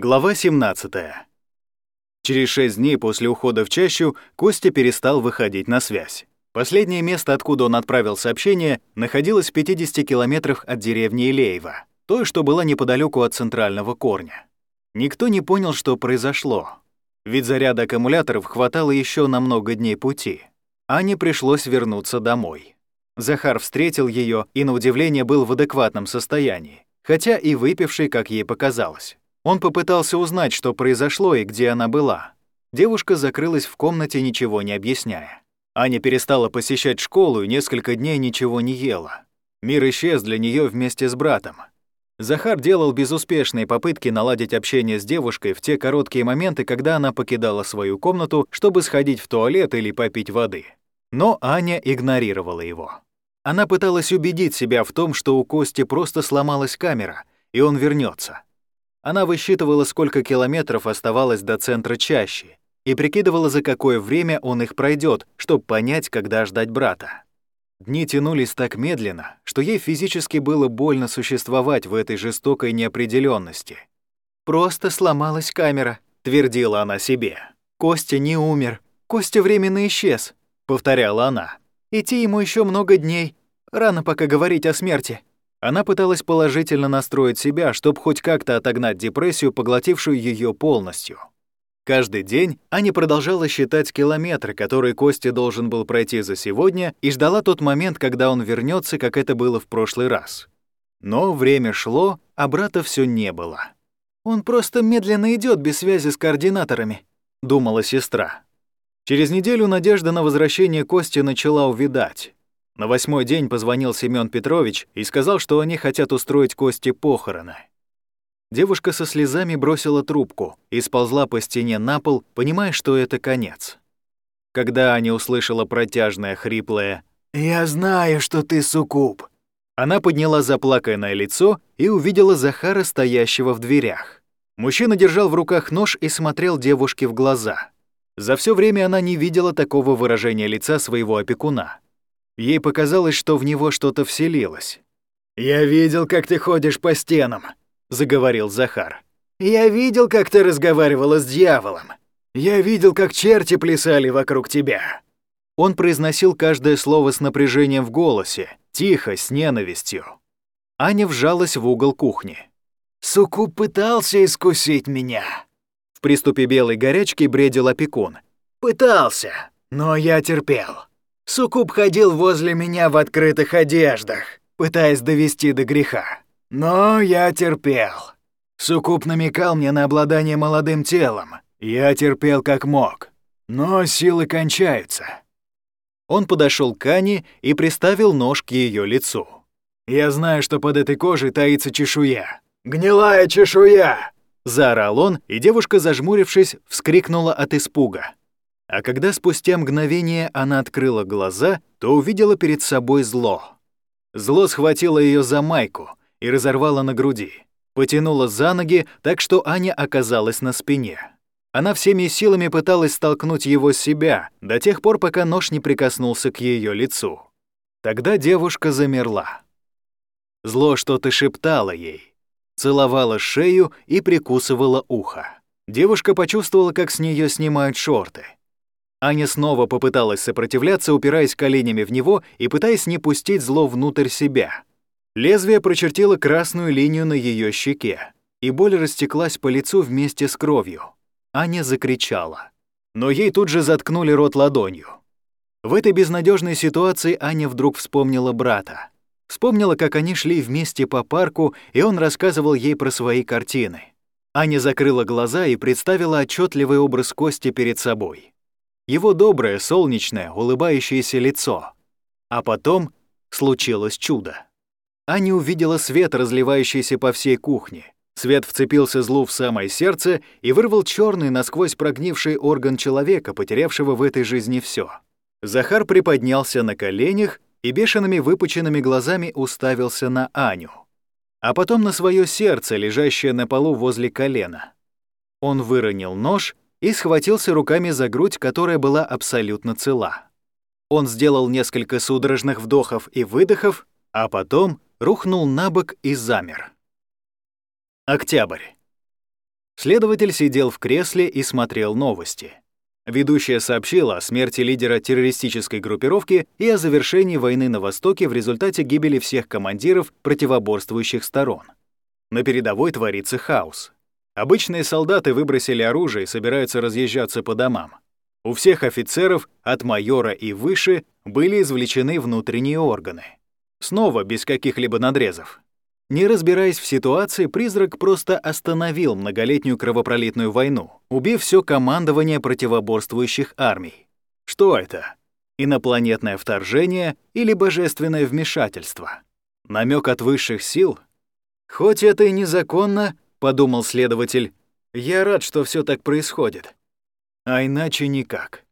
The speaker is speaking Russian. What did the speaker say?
Глава 17. Через шесть дней после ухода в чащу Костя перестал выходить на связь. Последнее место, откуда он отправил сообщение, находилось в 50 километрах от деревни Илеева, той, что была неподалеку от центрального корня. Никто не понял, что произошло, ведь заряда аккумуляторов хватало еще на много дней пути. Ане пришлось вернуться домой. Захар встретил ее и, на удивление, был в адекватном состоянии, хотя и выпивший, как ей показалось. Он попытался узнать, что произошло и где она была. Девушка закрылась в комнате, ничего не объясняя. Аня перестала посещать школу и несколько дней ничего не ела. Мир исчез для нее вместе с братом. Захар делал безуспешные попытки наладить общение с девушкой в те короткие моменты, когда она покидала свою комнату, чтобы сходить в туалет или попить воды. Но Аня игнорировала его. Она пыталась убедить себя в том, что у Кости просто сломалась камера, и он вернется. Она высчитывала, сколько километров оставалось до центра чащи, и прикидывала, за какое время он их пройдет, чтобы понять, когда ждать брата. Дни тянулись так медленно, что ей физически было больно существовать в этой жестокой неопределенности. «Просто сломалась камера», — твердила она себе. «Костя не умер. Костя временно исчез», — повторяла она. «Идти ему еще много дней. Рано пока говорить о смерти». Она пыталась положительно настроить себя, чтобы хоть как-то отогнать депрессию, поглотившую ее полностью. Каждый день Аня продолжала считать километры, которые Костя должен был пройти за сегодня, и ждала тот момент, когда он вернется, как это было в прошлый раз. Но время шло, а брата все не было. «Он просто медленно идет без связи с координаторами», — думала сестра. Через неделю надежда на возвращение Кости начала увидать. На восьмой день позвонил Семён Петрович и сказал, что они хотят устроить Косте похороны. Девушка со слезами бросила трубку и сползла по стене на пол, понимая, что это конец. Когда Аня услышала протяжное, хриплое «Я знаю, что ты суккуб», она подняла заплаканное лицо и увидела Захара, стоящего в дверях. Мужчина держал в руках нож и смотрел девушке в глаза. За все время она не видела такого выражения лица своего опекуна. Ей показалось, что в него что-то вселилось. «Я видел, как ты ходишь по стенам», — заговорил Захар. «Я видел, как ты разговаривала с дьяволом. Я видел, как черти плясали вокруг тебя». Он произносил каждое слово с напряжением в голосе, тихо, с ненавистью. Аня вжалась в угол кухни. «Суку пытался искусить меня». В приступе белой горячки бредил опекун. «Пытался, но я терпел. Сукуб ходил возле меня в открытых одеждах, пытаясь довести до греха. Но я терпел. Сукуб намекал мне на обладание молодым телом. Я терпел как мог. Но силы кончаются. Он подошел к Ане и приставил нож к ее лицу. «Я знаю, что под этой кожей таится чешуя. Гнилая чешуя!» Заорал он, и девушка, зажмурившись, вскрикнула от испуга. А когда спустя мгновение она открыла глаза, то увидела перед собой зло. Зло схватило ее за майку и разорвало на груди. Потянуло за ноги, так что Аня оказалась на спине. Она всеми силами пыталась столкнуть его с себя, до тех пор, пока нож не прикоснулся к ее лицу. Тогда девушка замерла. Зло что-то шептало ей, целовало шею и прикусывало ухо. Девушка почувствовала, как с нее снимают шорты. Аня снова попыталась сопротивляться, упираясь коленями в него и пытаясь не пустить зло внутрь себя. Лезвие прочертило красную линию на ее щеке, и боль растеклась по лицу вместе с кровью. Аня закричала. Но ей тут же заткнули рот ладонью. В этой безнадежной ситуации Аня вдруг вспомнила брата. Вспомнила, как они шли вместе по парку, и он рассказывал ей про свои картины. Аня закрыла глаза и представила отчетливый образ Кости перед собой его доброе, солнечное, улыбающееся лицо. А потом случилось чудо. Аня увидела свет, разливающийся по всей кухне. Свет вцепился злу в самое сердце и вырвал черный, насквозь прогнивший орган человека, потерявшего в этой жизни все. Захар приподнялся на коленях и бешеными выпученными глазами уставился на Аню. А потом на свое сердце, лежащее на полу возле колена. Он выронил нож и схватился руками за грудь, которая была абсолютно цела. Он сделал несколько судорожных вдохов и выдохов, а потом рухнул на бок и замер. Октябрь. Следователь сидел в кресле и смотрел новости. Ведущая сообщила о смерти лидера террористической группировки и о завершении войны на Востоке в результате гибели всех командиров противоборствующих сторон. На передовой творится хаос. Обычные солдаты выбросили оружие и собираются разъезжаться по домам. У всех офицеров, от майора и выше, были извлечены внутренние органы. Снова без каких-либо надрезов. Не разбираясь в ситуации, призрак просто остановил многолетнюю кровопролитную войну, убив все командование противоборствующих армий. Что это? Инопланетное вторжение или божественное вмешательство? Намек от высших сил? Хоть это и незаконно, подумал следователь, я рад, что все так происходит. А иначе никак.